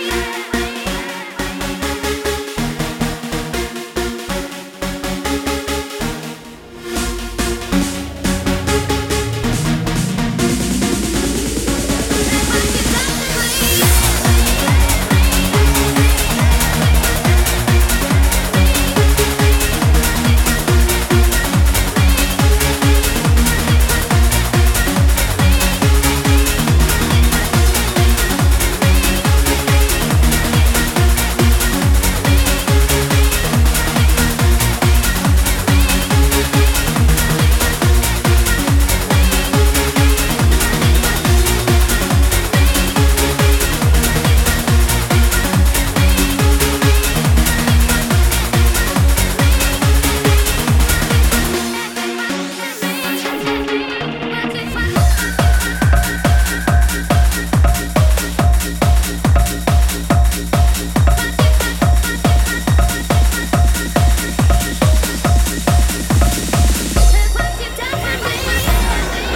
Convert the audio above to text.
yeah.